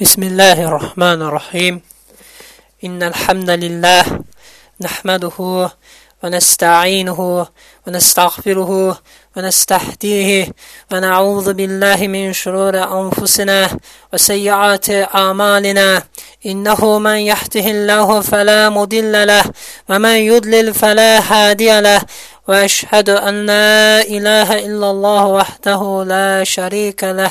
بسم الله الرحمن الرحيم. إن الحمد لله نحمده ونستعينه ونستغفره ونستهديه ونعوذ بالله من شرور أنفسنا وسيئات أعمالنا. إنه من يحته الله فلا مضل له ومن يضلل فلا هادي له. وأشهد أن لا إله إلا الله وحده لا شريك له.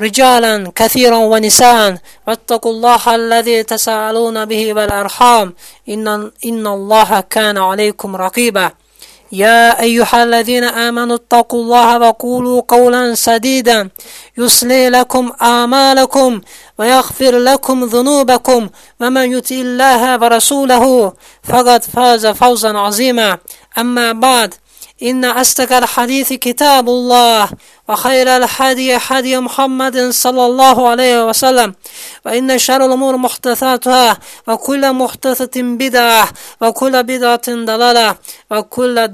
رجالا كثيرا ونساء واتقوا الله الذي تساءلون به والأرحام. إن, إن الله كان عليكم رقيبا. يا أيها الذين آمنوا اتقوا الله وقولوا قولا سديدا. يصلي لكم آمالكم ويغفر لكم ذنوبكم. ومن يطع الله ورسوله فقد فاز فوزا عظيما. أما بعد إن أصدق الحديث كتاب الله وخير الحدي حدي محمد صلى الله عليه وسلم وإن شر الأمور محدثاتها وكل محدثة بدعة وكل بدعة ضلالة وكل